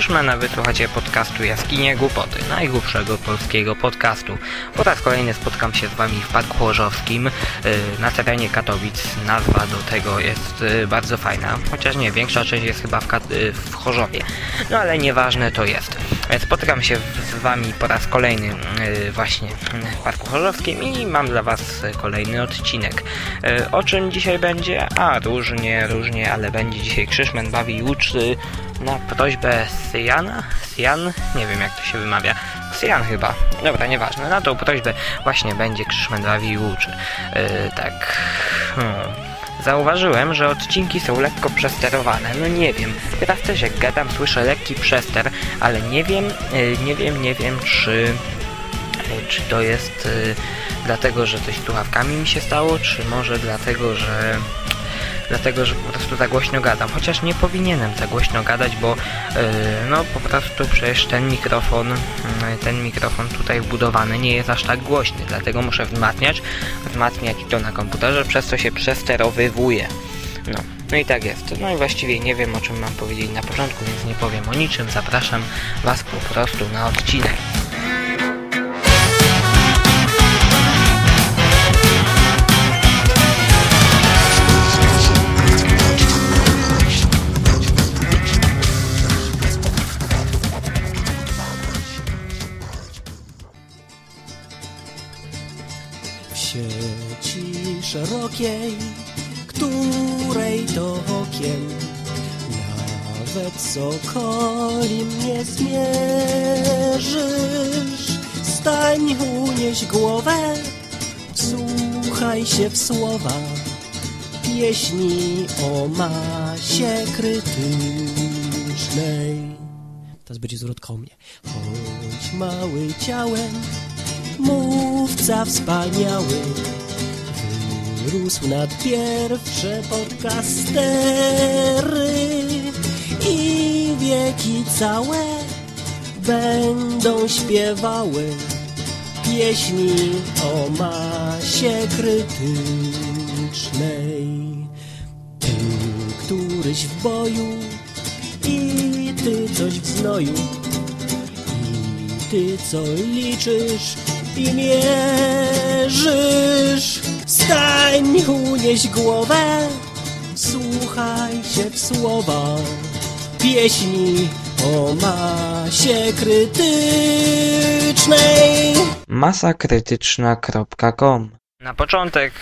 Krzyszman, a wysłuchacie podcastu Jaskinie Głupoty, najgłupszego polskiego podcastu. Po raz kolejny spotkam się z Wami w Parku Chorzowskim yy, na terenie Katowic. Nazwa do tego jest yy, bardzo fajna, chociaż nie, większa część jest chyba w, yy, w Chorzowie. No ale nieważne to jest. Spotykam się z Wami po raz kolejny yy, właśnie w Parku Chorzowskim i mam dla Was kolejny odcinek. Yy, o czym dzisiaj będzie? A, różnie, różnie, ale będzie dzisiaj Krzyszman bawi uczy na prośbę Syjana? Syjan? Nie wiem jak to się wymawia. Syjan chyba. Dobra, nieważne. Na tą prośbę właśnie będzie Krzyszman bawi uczy. Yy, tak... Hmm. Zauważyłem, że odcinki są lekko przesterowane. No nie wiem. Teraz też jak gadam słyszę lekki przester, ale nie wiem, yy, nie wiem, nie wiem czy... Yy, czy to jest yy, dlatego, że coś z słuchawkami mi się stało, czy może dlatego, że dlatego, że po prostu za głośno gadam. Chociaż nie powinienem za głośno gadać, bo yy, no po prostu przecież ten mikrofon, yy, ten mikrofon tutaj wbudowany nie jest aż tak głośny, dlatego muszę wzmacniać, wzmacniać to na komputerze, przez co się przesterowywuje. No, no i tak jest. No i właściwie nie wiem o czym mam powiedzieć na początku, więc nie powiem o niczym. Zapraszam Was po prostu na odcinek. Której to okiem nawet sokoli mnie zmierzysz. Stań, unieś głowę, słuchaj się w słowa pieśni o masie krytycznej. Teraz będzie zwrot mnie. Choć mały ciałem, mówca wspaniały wyrósł nad pierwsze podcastery i wieki całe będą śpiewały pieśni o masie krytycznej. Ty, któryś w boju i ty coś w znoju i ty co liczysz i mierzysz. Stań, unieś głowę, słuchaj się w słowa pieśni o masie krytycznej. masakrytyczna.com Na początek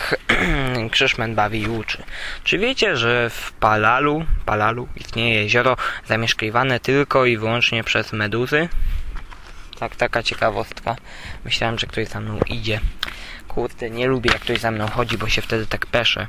Krzyszman bawi i uczy. Czy wiecie, że w Palalu, Palalu istnieje jezioro zamieszkiwane tylko i wyłącznie przez meduzy? Tak, taka ciekawostka. Myślałem, że ktoś za mną idzie. Kurde, nie lubię jak ktoś za mną chodzi, bo się wtedy tak peszę.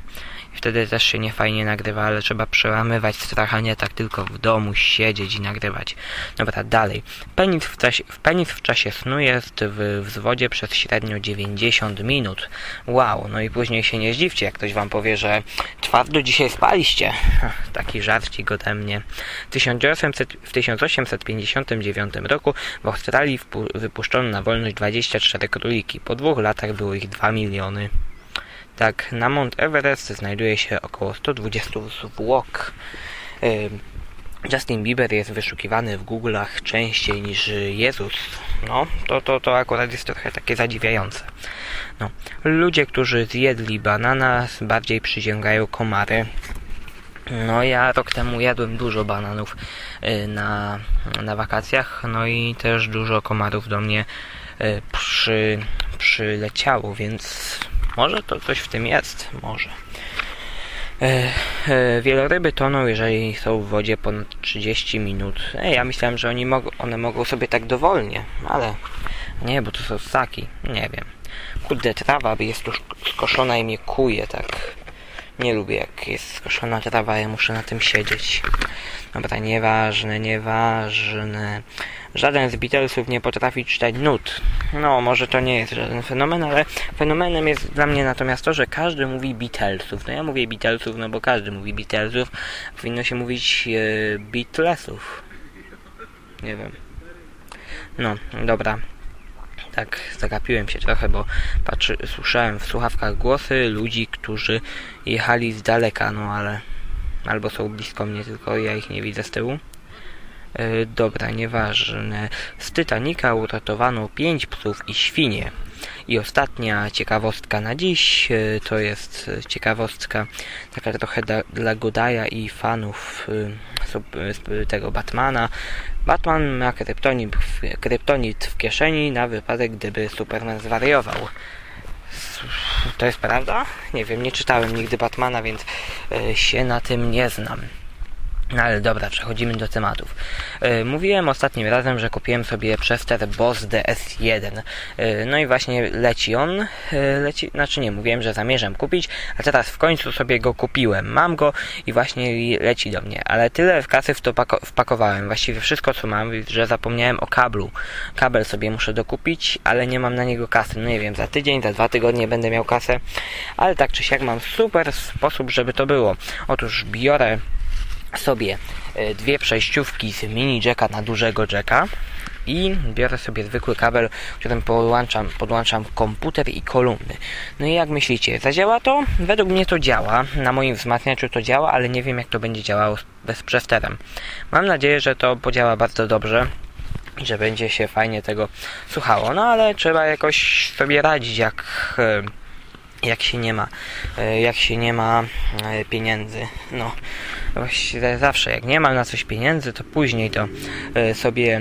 Wtedy też się nie fajnie nagrywa, ale trzeba przełamywać strach, a nie tak tylko w domu siedzieć i nagrywać. Dobra, dalej. Penis w, czasie, penis w czasie snu jest w wzwodzie przez średnio 90 minut. Wow, no i później się nie zdziwcie, jak ktoś wam powie, że twardo dzisiaj spaliście. Taki żarcik ode mnie. 1800, w 1859 roku w Australii wypuszczono na wolność 24 króliki. Po dwóch latach było ich 2 miliony. Tak, na Mount Everest znajduje się około 120 zwłok. Justin Bieber jest wyszukiwany w Google'ach częściej niż Jezus. No, to, to, to akurat jest trochę takie zadziwiające. No, ludzie, którzy zjedli banana, bardziej przyciągają komary. No, ja rok temu jadłem dużo bananów y, na, na wakacjach, no i też dużo komarów do mnie y, przy, przyleciało, więc może to coś w tym jest, może. E, e, wieloryby toną, jeżeli są w wodzie ponad 30 minut. E, ja myślałem, że oni mogą, one mogą sobie tak dowolnie, ale nie, bo to są ssaki. Nie wiem. Kurde, trawa jest tu skoszona i mnie kuje, tak. Nie lubię, jak jest skoszona trawa, ja muszę na tym siedzieć. Dobra, nieważne, nieważne. Żaden z Beatlesów nie potrafi czytać nut. No, może to nie jest żaden fenomen, ale fenomenem jest dla mnie natomiast to, że każdy mówi Beatlesów. No ja mówię Beatlesów, no bo każdy mówi Beatlesów. Powinno się mówić e, Beatlesów. Nie wiem. No, dobra. Tak, zagapiłem się trochę, bo patrzy, słyszałem w słuchawkach głosy ludzi, którzy jechali z daleka, no ale albo są blisko mnie, tylko ja ich nie widzę z tyłu. E, dobra, nieważne. Z Titanica uratowano pięć psów i świnie. I ostatnia ciekawostka na dziś e, to jest ciekawostka taka trochę da, dla Godaja i fanów e, tego Batmana. Batman ma kryptonit kryptonit w kieszeni na wypadek, gdyby Superman zwariował. To jest prawda? Nie wiem, nie czytałem nigdy Batmana, więc się na tym nie znam. No ale dobra, przechodzimy do tematów. Yy, mówiłem ostatnim razem, że kupiłem sobie Chester Boss DS1. Yy, no i właśnie leci on. Yy, leci, znaczy nie, mówiłem, że zamierzam kupić, a teraz w końcu sobie go kupiłem. Mam go i właśnie leci do mnie. Ale tyle w kasy w to pako wpakowałem. Właściwie wszystko co mam, że zapomniałem o kablu. Kabel sobie muszę dokupić, ale nie mam na niego kasy. No nie wiem, za tydzień, za dwa tygodnie będę miał kasę. Ale tak czy siak mam super sposób, żeby to było. Otóż biorę sobie e, dwie przejściówki z mini jacka na dużego jacka i biorę sobie zwykły kabel, którym podłączam, podłączam komputer i kolumny. No i jak myślicie, zadziała to? Według mnie to działa. Na moim wzmacniaczu to działa, ale nie wiem jak to będzie działało bez przesterem. Mam nadzieję, że to podziała bardzo dobrze i że będzie się fajnie tego słuchało. No ale trzeba jakoś sobie radzić, jak e, jak się nie ma, e, jak się nie ma e, pieniędzy. No, właściwie zawsze jak nie mam na coś pieniędzy, to później to e, sobie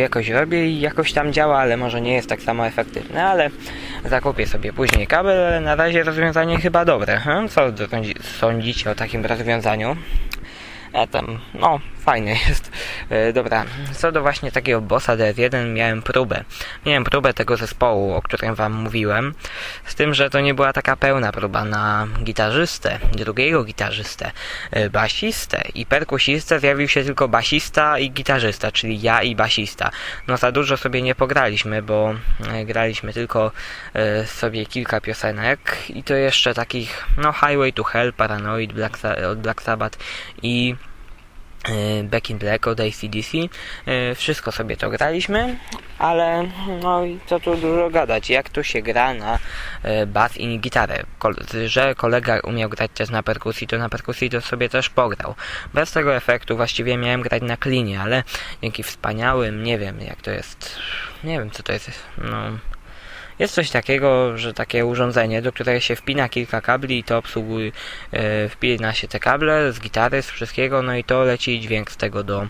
jakoś robię i jakoś tam działa, ale może nie jest tak samo efektywne, ale zakupię sobie później kabel, ale na razie rozwiązanie chyba dobre. Co sądzicie o takim rozwiązaniu? Ja tam, no, fajny jest. E, dobra, co do właśnie takiego bossa DS1 miałem próbę. Miałem próbę tego zespołu, o którym wam mówiłem, z tym, że to nie była taka pełna próba na gitarzystę, drugiego gitarzystę, e, basistę i perkusistę zjawił się tylko basista i gitarzysta, czyli ja i basista. No za dużo sobie nie pograliśmy, bo e, graliśmy tylko sobie kilka piosenek i to jeszcze takich, no Highway to Hell, Paranoid, Black, od Black Sabbath i Back in Black od ACDC. E, wszystko sobie to graliśmy, ale no i co tu dużo gadać, jak tu się gra na e, bas i gitarę. że kolega umiał grać też na perkusji, to na perkusji to sobie też pograł. Bez tego efektu właściwie miałem grać na klinie, ale dzięki wspaniałym, nie wiem jak to jest, nie wiem co to jest, no jest coś takiego, że takie urządzenie, do którego się wpina kilka kabli i to obsługuje, e, wpina się te kable z gitary, z wszystkiego, no i to leci dźwięk z tego do,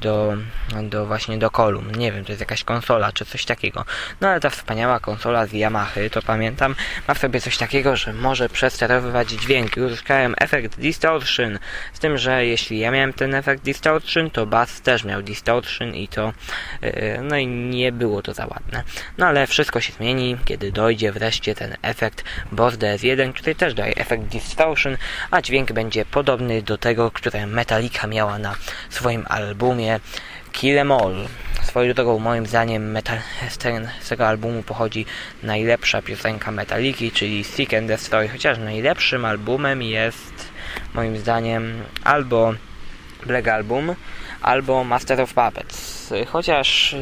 do, do właśnie do kolumn. Nie wiem, to jest jakaś konsola czy coś takiego. No ale ta wspaniała konsola z Yamaha, to pamiętam, ma w sobie coś takiego, że może przesterowywać dźwięki. Uzyskałem efekt distortion, z tym, że jeśli ja miałem ten efekt distortion, to bass też miał distortion i to, e, no i nie było to za ładne. No ale wszystko się zmieni, kiedy dojdzie wreszcie ten efekt Boss DS1, który też daje efekt Distortion, a dźwięk będzie podobny do tego, które Metallica miała na swoim albumie Kill Em All. Swoją drogą, moim zdaniem, metal, z, ten, z tego albumu pochodzi najlepsza piosenka Metalliki, czyli Seek and Destroy, chociaż najlepszym albumem jest, moim zdaniem, albo Black Album, albo Master of Puppets. Chociaż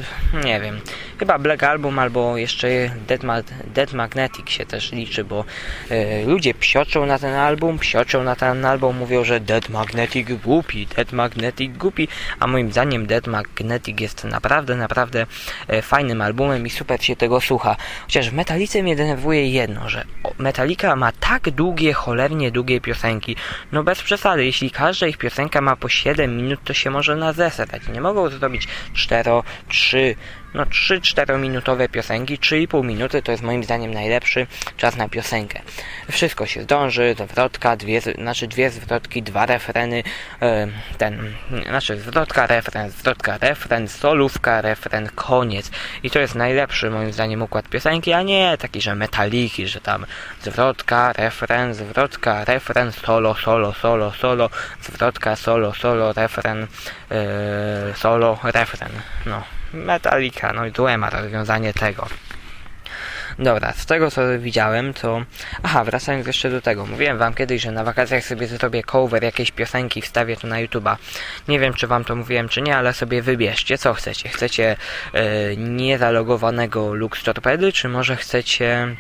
nie wiem, chyba Black Album albo jeszcze Dead, Ma Dead Magnetic się też liczy, bo e, ludzie psioczą na ten album, psioczą na ten album, mówią, że Dead Magnetic głupi, Dead Magnetic głupi, a moim zdaniem Dead Magnetic jest naprawdę, naprawdę e, fajnym albumem i super się tego słucha. Chociaż w Metalice mnie denerwuje jedno, że Metallica ma tak długie, cholernie długie piosenki. No bez przesady, jeśli każda ich piosenka ma po 7 minut, to się może na zeserać. Nie mogą zrobić 4, 3, no 3-4 minutowe piosenki, 3,5 minuty to jest moim zdaniem najlepszy czas na piosenkę. Wszystko się zdąży, zwrotka, dwie, znaczy dwie zwrotki, dwa refreny, e, ten, znaczy zwrotka, refren, zwrotka, refren, solówka, refren, koniec. I to jest najlepszy moim zdaniem układ piosenki, a nie taki, że metaliki, że tam zwrotka, refren, zwrotka, refren, solo, solo, solo, solo, zwrotka, solo, solo, refren, e, solo, refren. No. Metallica, no i tu ma rozwiązanie tego. Dobra, z tego co widziałem, to... Aha, wracając jeszcze do tego. Mówiłem wam kiedyś, że na wakacjach sobie zrobię cover jakiejś piosenki, wstawię to na YouTube'a. Nie wiem, czy wam to mówiłem, czy nie, ale sobie wybierzcie, co chcecie. Chcecie yy, niezalogowanego Lux Torpedy, czy może chcecie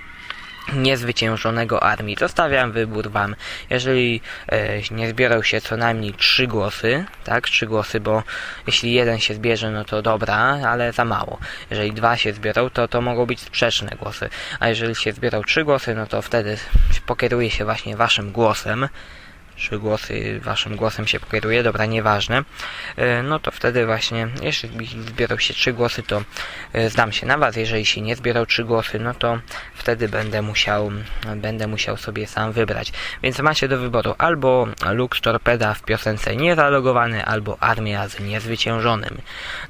niezwyciężonego armii. Zostawiam wybór wam. Jeżeli e, nie zbiorą się co najmniej trzy głosy, tak, trzy głosy, bo jeśli jeden się zbierze, no to dobra, ale za mało. Jeżeli dwa się zbiorą, to to mogą być sprzeczne głosy. A jeżeli się zbiorą trzy głosy, no to wtedy pokieruję się właśnie waszym głosem trzy głosy, waszym głosem się pokieruje, dobra, nieważne, e, no to wtedy właśnie, jeśli zbiorą się trzy głosy, to e, zdam się na was, jeżeli się nie zbiorą trzy głosy, no to wtedy będę musiał, będę musiał sobie sam wybrać. Więc macie do wyboru albo Lux Torpeda w piosence niezalogowany, albo Armia z niezwyciężonym.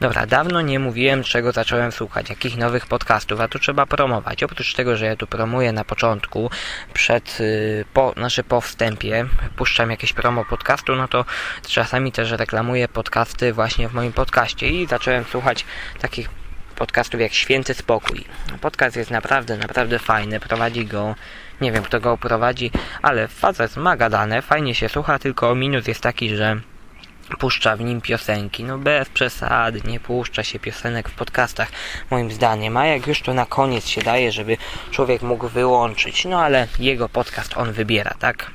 Dobra, dawno nie mówiłem, czego zacząłem słuchać, jakich nowych podcastów, a tu trzeba promować. Oprócz tego, że ja tu promuję na początku, przed, y, po, znaczy po wstępie, puszczam jakieś promo podcastu, no to czasami też reklamuję podcasty właśnie w moim podcaście i zacząłem słuchać takich podcastów jak Święty Spokój. Podcast jest naprawdę, naprawdę fajny, prowadzi go, nie wiem kto go prowadzi, ale facet ma gadane, fajnie się słucha, tylko minus jest taki, że puszcza w nim piosenki. No bez przesady, nie puszcza się piosenek w podcastach, moim zdaniem. A jak już to na koniec się daje, żeby człowiek mógł wyłączyć. No ale jego podcast on wybiera, tak?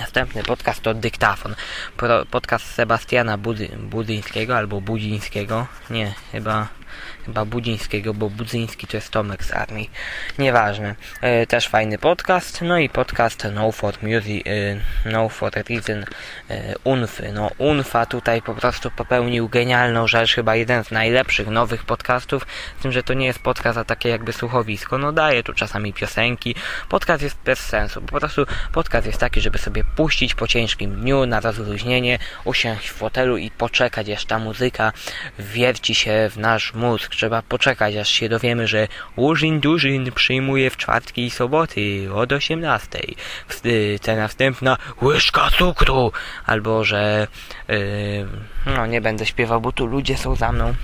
Następny podcast to Dyktafon. Podcast Sebastiana Budy, Budyńskiego albo Budzińskiego. Nie, chyba chyba Budzińskiego, bo Budzyński to jest Tomek z armii. Nieważne. E, też fajny podcast. No i podcast No for Music, e, No for Reason e, Unfy. No Unfa tutaj po prostu popełnił genialną rzecz, chyba jeden z najlepszych nowych podcastów, z tym, że to nie jest podcast, a takie jakby słuchowisko. No daje tu czasami piosenki. Podcast jest bez sensu. Po prostu podcast jest taki, żeby sobie puścić po ciężkim dniu na rozluźnienie, usiąść w fotelu i poczekać, aż ta muzyka wierci się w nasz mózg trzeba poczekać, aż się dowiemy, że Łużin Dużin przyjmuje w czwartki i soboty od 18. Ta następna łyżka cukru, albo że yy, no nie będę śpiewał, bo tu ludzie są za mną.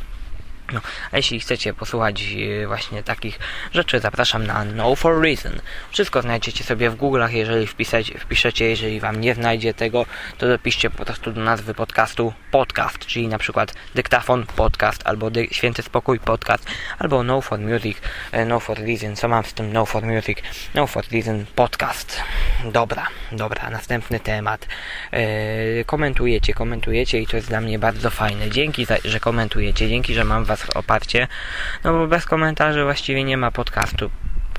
No, a jeśli chcecie posłuchać e, właśnie takich rzeczy, zapraszam na No for Reason. Wszystko znajdziecie sobie w Google'ach, jeżeli wpisać, wpiszecie, jeżeli wam nie znajdzie tego, to dopiszcie po prostu do nazwy podcastu podcast, czyli na przykład Dyktafon podcast, albo Dy Święty Spokój podcast, albo No for Music, e, No for Reason. Co mam z tym No for Music? No for Reason podcast. Dobra, dobra, następny temat. Eee, komentujecie, komentujecie i to jest dla mnie bardzo fajne. Dzięki, za, że komentujecie, dzięki, że mam was oparcie, no bo bez komentarzy właściwie nie ma podcastu.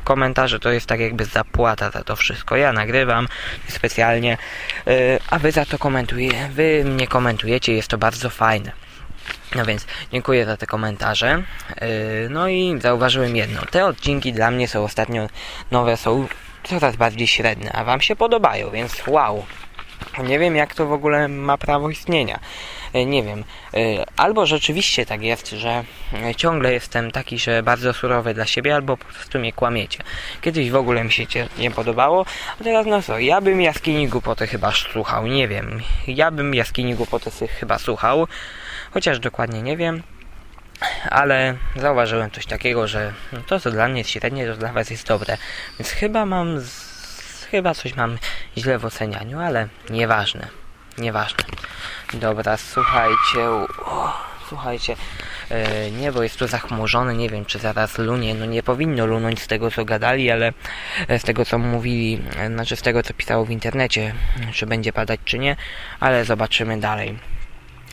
Komentarze to jest tak jakby zapłata za to wszystko. Ja nagrywam specjalnie, yy, a wy za to komentujecie, wy mnie komentujecie, jest to bardzo fajne. No więc dziękuję za te komentarze. Yy, no i zauważyłem jedno. Te odcinki dla mnie są ostatnio nowe, są coraz bardziej średnie, a wam się podobają, więc wow. Nie wiem jak to w ogóle ma prawo istnienia. E, nie wiem, e, albo rzeczywiście tak jest, że e, ciągle jestem taki, że bardzo surowy dla siebie, albo po prostu mnie kłamiecie. Kiedyś w ogóle mi się nie podobało, a teraz no co, ja bym Jaskini Głupoty chyba słuchał, nie wiem. Ja bym Jaskini Głupoty chyba słuchał, chociaż dokładnie nie wiem ale zauważyłem coś takiego, że no to co dla mnie jest średnie, to dla was jest dobre. Więc chyba mam, z... chyba coś mam źle w ocenianiu, ale nieważne, nieważne. Dobra, słuchajcie. O, słuchajcie. E, niebo jest tu zachmurzone, nie wiem czy zaraz lunie, no nie powinno lunąć z tego co gadali, ale e, z tego co mówili, e, znaczy z tego co pisało w internecie, czy będzie padać czy nie, ale zobaczymy dalej.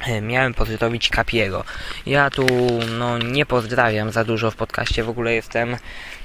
E, miałem pozdrowić Kapiego. Ja tu no nie pozdrawiam za dużo w podcaście, w ogóle jestem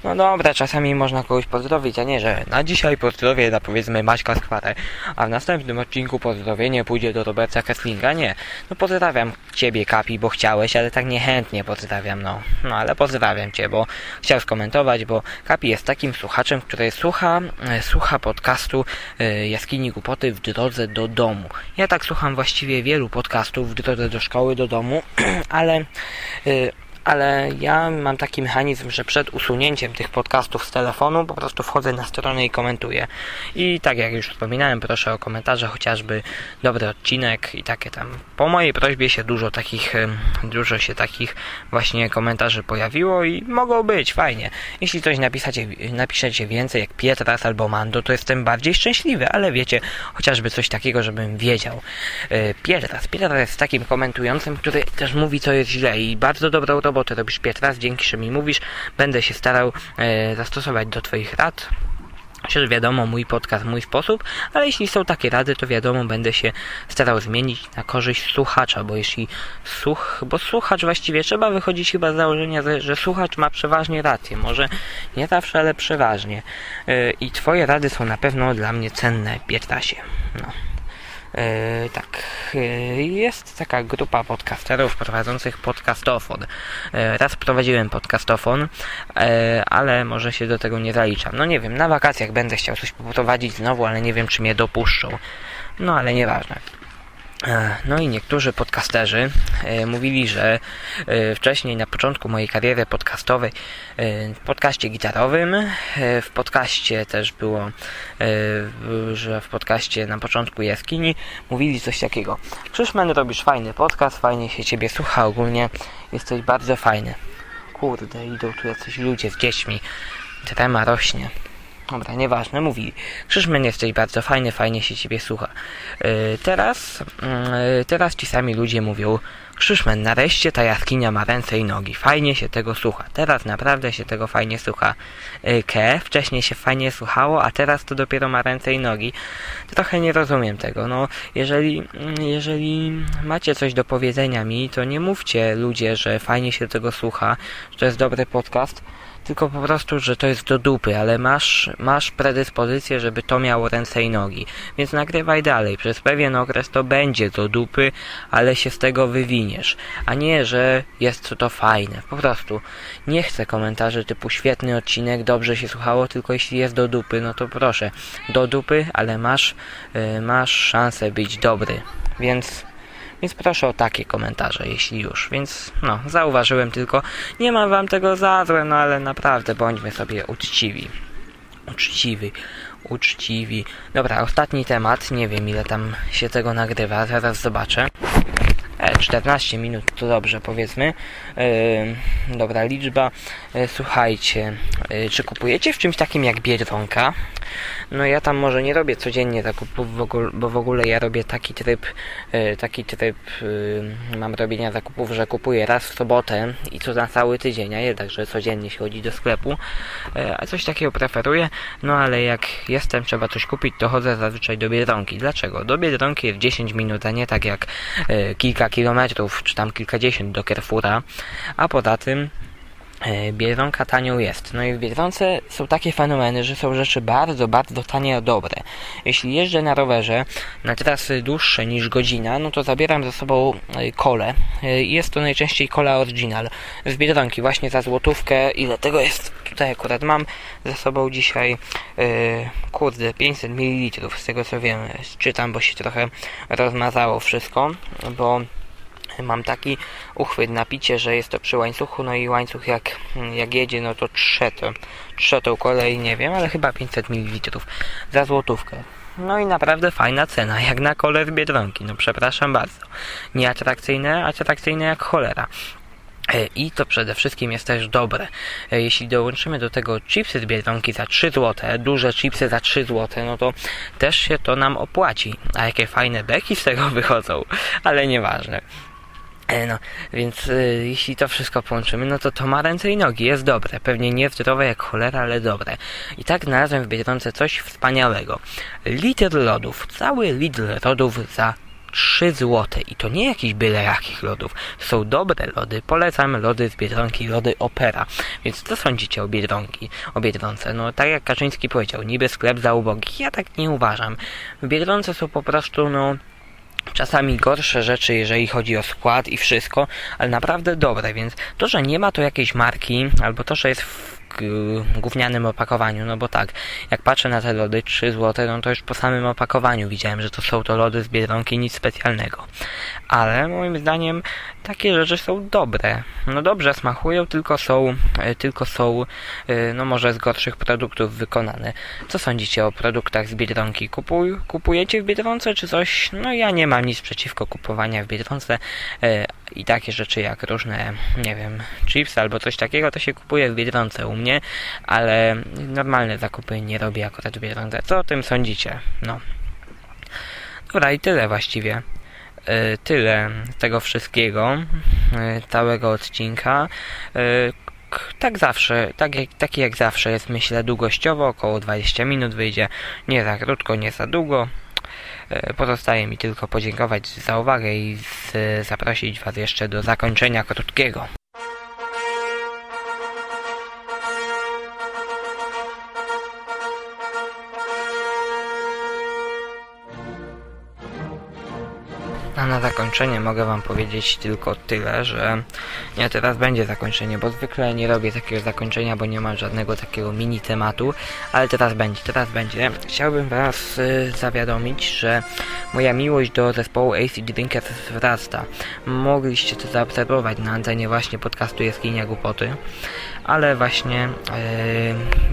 no dobra, czasami można kogoś pozdrowić, a nie, że na dzisiaj pozdrowię na powiedzmy Maćka Skwarę, a w następnym odcinku pozdrowienie pójdzie do Roberta Kesslinga. Nie, no pozdrawiam Ciebie Kapi, bo chciałeś, ale tak niechętnie pozdrawiam, no. No ale pozdrawiam Cię, bo chciał skomentować, bo Kapi jest takim słuchaczem, który słucha, e, słucha podcastu e, Jaskini Głupoty w drodze do domu. Ja tak słucham właściwie wielu podcastów w drodze do szkoły, do domu, ale e, ale ja mam taki mechanizm, że przed usunięciem tych podcastów z telefonu po prostu wchodzę na stronę i komentuję. I tak jak już wspominałem, proszę o komentarze, chociażby dobry odcinek i takie tam. Po mojej prośbie się dużo takich, dużo się takich właśnie komentarzy pojawiło i mogą być, fajnie. Jeśli coś napisacie, napiszecie więcej jak Pietras albo Mando, to jestem bardziej szczęśliwy, ale wiecie, chociażby coś takiego, żebym wiedział. Pietras, Pietras jest takim komentującym, który też mówi co jest źle i bardzo dobrą robotę robotę robisz pierwszy raz, dzięki, że mi mówisz. Będę się starał e, zastosować do Twoich rad. Przecież wiadomo, mój podcast, mój sposób, ale jeśli są takie rady, to wiadomo, będę się starał zmienić na korzyść słuchacza, bo jeśli słuch, bo słuchacz właściwie trzeba wychodzić chyba z założenia, że, słuchacz ma przeważnie rację, może nie zawsze, ale przeważnie. Yy, I twoje rady są na pewno dla mnie cenne, Pietrasie. No. Yy, tak, yy, jest taka grupa podcasterów prowadzących podcastofon. Yy, raz prowadziłem podcastofon, ale może się do tego nie zaliczam. No nie wiem, na wakacjach będę chciał coś poprowadzić znowu, ale nie wiem, czy mnie dopuszczą. No ale nieważne. E, No i niektórzy podcasterzy e, mówili, że e, wcześniej na początku mojej kariery podcastowej, w podcaście gitarowym, w podcaście też było, że w podcaście na początku jaskini mówili coś takiego. Krzyszman, robisz fajny podcast, fajnie się ciebie słucha ogólnie, jesteś bardzo fajny. Kurde, idą tu jacyś ludzie z dziećmi, trema rośnie. Dobra, nieważne, mówi. Krzyżmen jesteś bardzo fajny, fajnie się ciebie słucha. Yy, teraz, yy, teraz ci sami ludzie mówią, Krzyżmen, nareszcie ta jaskinia ma ręce i nogi, fajnie się tego słucha. Teraz naprawdę się tego fajnie słucha. Yy, Ke, wcześniej się fajnie słuchało, a teraz to dopiero ma ręce i nogi. Trochę nie rozumiem tego. No, jeżeli, mm, jeżeli macie coś do powiedzenia mi, to nie mówcie ludzie, że fajnie się tego słucha, że to jest dobry podcast tylko po prostu, że to jest do dupy, ale masz, masz predyspozycję, żeby to miało ręce i nogi. Więc nagrywaj dalej. Przez pewien okres to będzie do dupy, ale się z tego wywiniesz. A nie, że jest to fajne. Po prostu nie chcę komentarzy typu świetny odcinek, dobrze się słuchało, tylko jeśli jest do dupy, no to proszę. Do dupy, ale masz, y, masz szansę być dobry. Więc więc proszę o takie komentarze, jeśli już. Więc no, zauważyłem tylko, nie mam wam tego za złe, no ale naprawdę bądźmy sobie uczciwi. Uczciwi, uczciwi. Dobra, ostatni temat, nie wiem ile tam się tego nagrywa, zaraz zobaczę. E, 14 minut to dobrze powiedzmy. Yy, dobra liczba. E, słuchajcie, e, czy kupujecie w czymś takim jak Biedronka? No ja tam może nie robię codziennie zakupów, bo w ogóle ja robię taki tryb, e, taki tryb e, mam robienia zakupów, że kupuję raz w sobotę i to na cały tydzień, a nie tak, że codziennie się chodzi do sklepu. E, a coś takiego preferuję, no ale jak jestem, trzeba coś kupić, to chodzę zazwyczaj do Biedronki. Dlaczego? Do Biedronki jest 10 minut, a nie tak jak e, kilka kilometrów, czy tam kilkadziesiąt do Carrefoura. A poza tym Biedronka tanią jest. No i w Biedronce są takie fenomeny, że są rzeczy bardzo, bardzo tanie, dobre. Jeśli jeżdżę na rowerze na trasy dłuższe niż godzina, no to zabieram ze sobą e, kolę. E, Jest to najczęściej kola original z Biedronki, właśnie za złotówkę. Ile tego jest? Tutaj akurat mam ze sobą dzisiaj, e, kurde, 500 ml, z tego co wiem. Czytam, bo się trochę rozmazało wszystko, bo mam taki uchwyt na picie, że jest to przy łańcuchu, no i łańcuch jak, jak jedzie, no to trze to, trze tą kolej, nie wiem, ale chyba 500 ml za złotówkę. No i naprawdę fajna cena, jak na kole z Biedronki, no przepraszam bardzo. Nieatrakcyjne, atrakcyjne jak cholera. E, I to przede wszystkim jest też dobre. E, Jeśli dołączymy do tego chipsy z Biedronki za 3 zł, duże chipsy za 3 zł, no to też się to nam opłaci. A jakie fajne beki z tego wychodzą, ale nieważne. E, No, więc y, jeśli to wszystko połączymy, no to to ma ręce i nogi, jest dobre. Pewnie nie zdrowe jak cholera, ale dobre. I tak znalazłem w Biedronce coś wspaniałego. Litr lodów, cały litr lodów za 3 złote i to nie jakiś byle jakich lodów. Są dobre lody. Polecam lody z Biedronki, lody Opera. Więc co sądzicie o Biedronki, o Biedronce? No tak jak Kaczyński powiedział, niby sklep za ubogich. Ja tak nie uważam. W Biedronce są po prostu no czasami gorsze rzeczy, jeżeli chodzi o skład i wszystko, ale naprawdę dobre, więc to, że nie ma to jakiejś marki, albo to, że jest gównianym opakowaniu, no bo tak, jak patrzę na te lody 3 zł, no to już po samym opakowaniu widziałem, że to są to lody z Biedronki, nic specjalnego. Ale moim zdaniem takie rzeczy są dobre. No dobrze smakują, tylko są, e, tylko są, e, no może z gorszych produktów wykonane. Co sądzicie o produktach z Biedronki? Kupuj, kupujecie w Biedronce czy coś? No ja nie mam nic przeciwko kupowania w Biedronce i takie rzeczy jak różne, nie wiem, chipsy albo coś takiego, to się kupuje w Biedronce u mnie, ale normalne zakupy nie robię akurat w Biedronce. Co o tym sądzicie? No. Dobra i tyle właściwie. E, Tyle tego wszystkiego. e, całego odcinka. K- tak zawsze, tak jak, taki jak zawsze jest myślę długościowo, około 20 minut wyjdzie, nie za krótko, nie za długo. E, Pozostaje mi tylko podziękować za uwagę i zaprosić Was jeszcze do zakończenia krótkiego. Zakończenie mogę Wam powiedzieć tylko tyle, że nie, teraz będzie zakończenie, bo zwykle nie robię takiego zakończenia, bo nie mam żadnego takiego mini tematu, ale teraz będzie, teraz będzie. Chciałbym Was y, zawiadomić, że moja miłość do zespołu AC Drinkers wzrasta. Mogliście to zaobserwować na antenie właśnie podcastu Jaskinia Głupoty, ale właśnie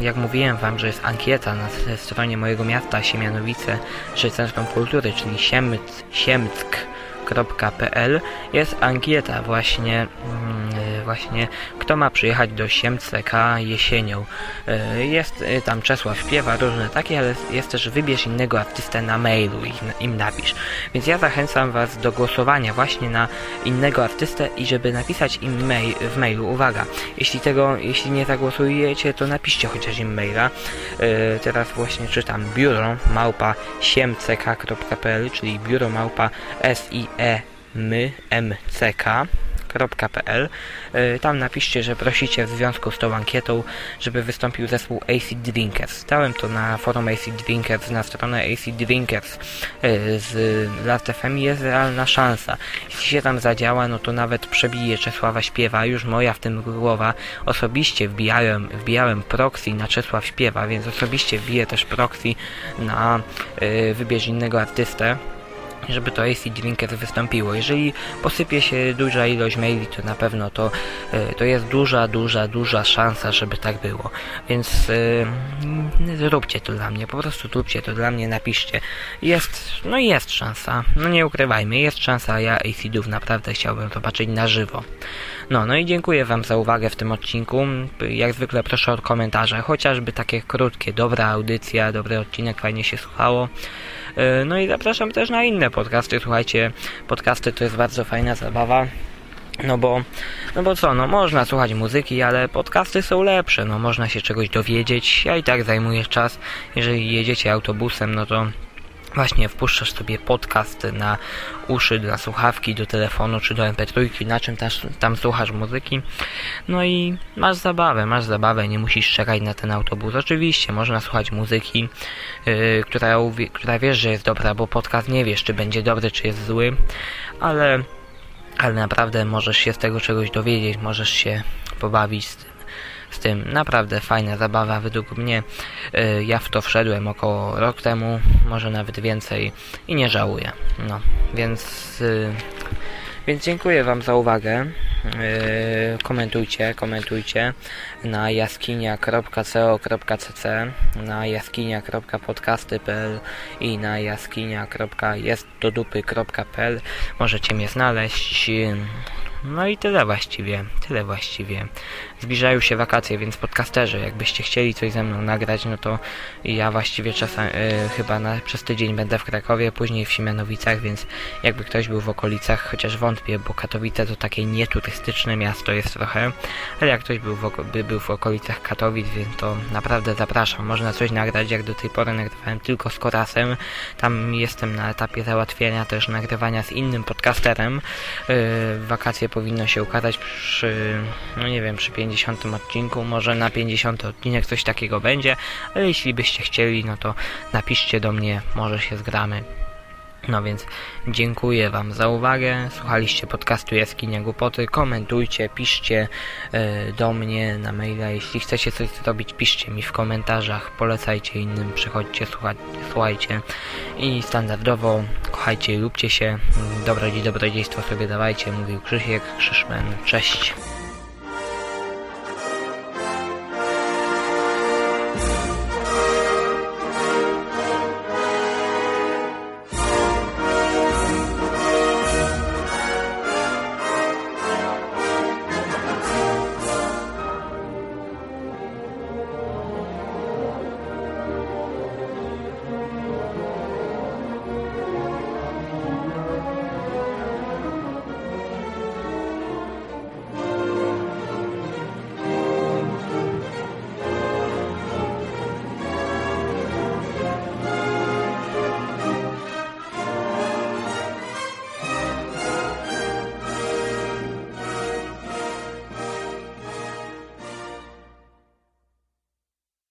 y, jak mówiłem Wam, że jest ankieta na stronie mojego miasta Siemianowice, czy Centrum Kultury, czyli Siemc, Siemck www.siemcek.pl jest ankieta właśnie, mm, właśnie kto ma przyjechać do Siemceka jesienią. Y, Jest y, tam Czesław śpiewa różne takie, ale jest też wybierz innego artystę na mailu i im napisz. Więc ja zachęcam Was do głosowania właśnie na innego artystę i żeby napisać im mail, w mailu, uwaga, jeśli tego, jeśli nie zagłosujecie, to napiszcie chociaż im maila. Y, Teraz właśnie czytam biuro małpa siemck.pl, czyli biuro małpa s i e my m c k .pl. Y, Tam napiszcie, że prosicie w związku z tą ankietą, żeby wystąpił zespół AC Drinkers. Dałem to na forum AC Drinkers, na stronę AC Drinkers y, z Last FM jest realna szansa. Jeśli się tam zadziała, no to nawet przebije Czesława Śpiewa, już moja w tym głowa. Osobiście wbijałem, wbijałem proxy na Czesław Śpiewa, więc osobiście wbiję też proxy na y, wybierz innego artystę żeby to AC Drinkers wystąpiło. Jeżeli posypie się duża ilość maili, to na pewno to, y, to jest duża, duża, duża szansa, żeby tak było. Więc y, mm, zróbcie to dla mnie, po prostu zróbcie to dla mnie, napiszcie. Jest, no jest szansa, no nie ukrywajmy, jest szansa, ja AC-dów naprawdę chciałbym zobaczyć na żywo. No, no i dziękuję Wam za uwagę w tym odcinku. Jak zwykle proszę o komentarze, chociażby takie krótkie, dobra audycja, dobry odcinek, fajnie się słuchało. Yy, No i zapraszam też na inne podcasty. Słuchajcie, podcasty to jest bardzo fajna zabawa. No bo, no bo co, no można słuchać muzyki, ale podcasty są lepsze, no można się czegoś dowiedzieć. Ja i tak zajmuję czas. Jeżeli jedziecie autobusem, no to właśnie wpuszczasz sobie podcast na uszy, na słuchawki, do telefonu czy do mp3, na czym tam słuchasz muzyki. No i masz zabawę, masz zabawę, nie musisz czekać na ten autobus. Oczywiście można słuchać muzyki, yy, która, która wiesz, że jest dobra, bo podcast nie wiesz, czy będzie dobry, czy jest zły, ale, ale naprawdę możesz się z tego czegoś dowiedzieć, możesz się pobawić z tym. Z tym naprawdę fajna zabawa według mnie. Yy, ja w to wszedłem około rok temu, może nawet więcej i nie żałuję. No, więc yy, więc dziękuję Wam za uwagę. Yy, komentujcie, komentujcie na jaskinia.co.cc, na jaskinia.podcasty.pl i na jaskinia.jestdodupy.pl. Możecie mnie znaleźć. No i tyle właściwie, tyle właściwie. Zbliżają się wakacje, więc podcasterzy, jakbyście chcieli coś ze mną nagrać, no to ja właściwie czasem, y, chyba na, przez tydzień będę w Krakowie, później w Siemianowicach, więc jakby ktoś był w okolicach, chociaż wątpię, bo Katowice to takie nieturystyczne miasto jest trochę, ale jak ktoś był w, by był w okolicach Katowic, więc to naprawdę zapraszam. Można coś nagrać, jak do tej pory nagrywałem tylko z Korasem. Tam jestem na etapie załatwienia też nagrywania z innym podcasterem. W wakacje powinno się ukazać przy, no nie wiem, przy 50 odcinku, może na 50 odcinek coś takiego będzie, ale jeśli byście chcieli, no to napiszcie do mnie, może się zgramy. No więc dziękuję Wam za uwagę. Słuchaliście podcastu Jaskinia Głupoty. Komentujcie, piszcie e, do mnie na maila. Jeśli chcecie coś zrobić, piszcie mi w komentarzach. Polecajcie innym, przychodźcie, słuchajcie. I standardowo kochajcie i lubcie się. Dobrodziej, dobrodziejstwo sobie dawajcie. Mówił Krzysiek, Krzyszmen. Cześć.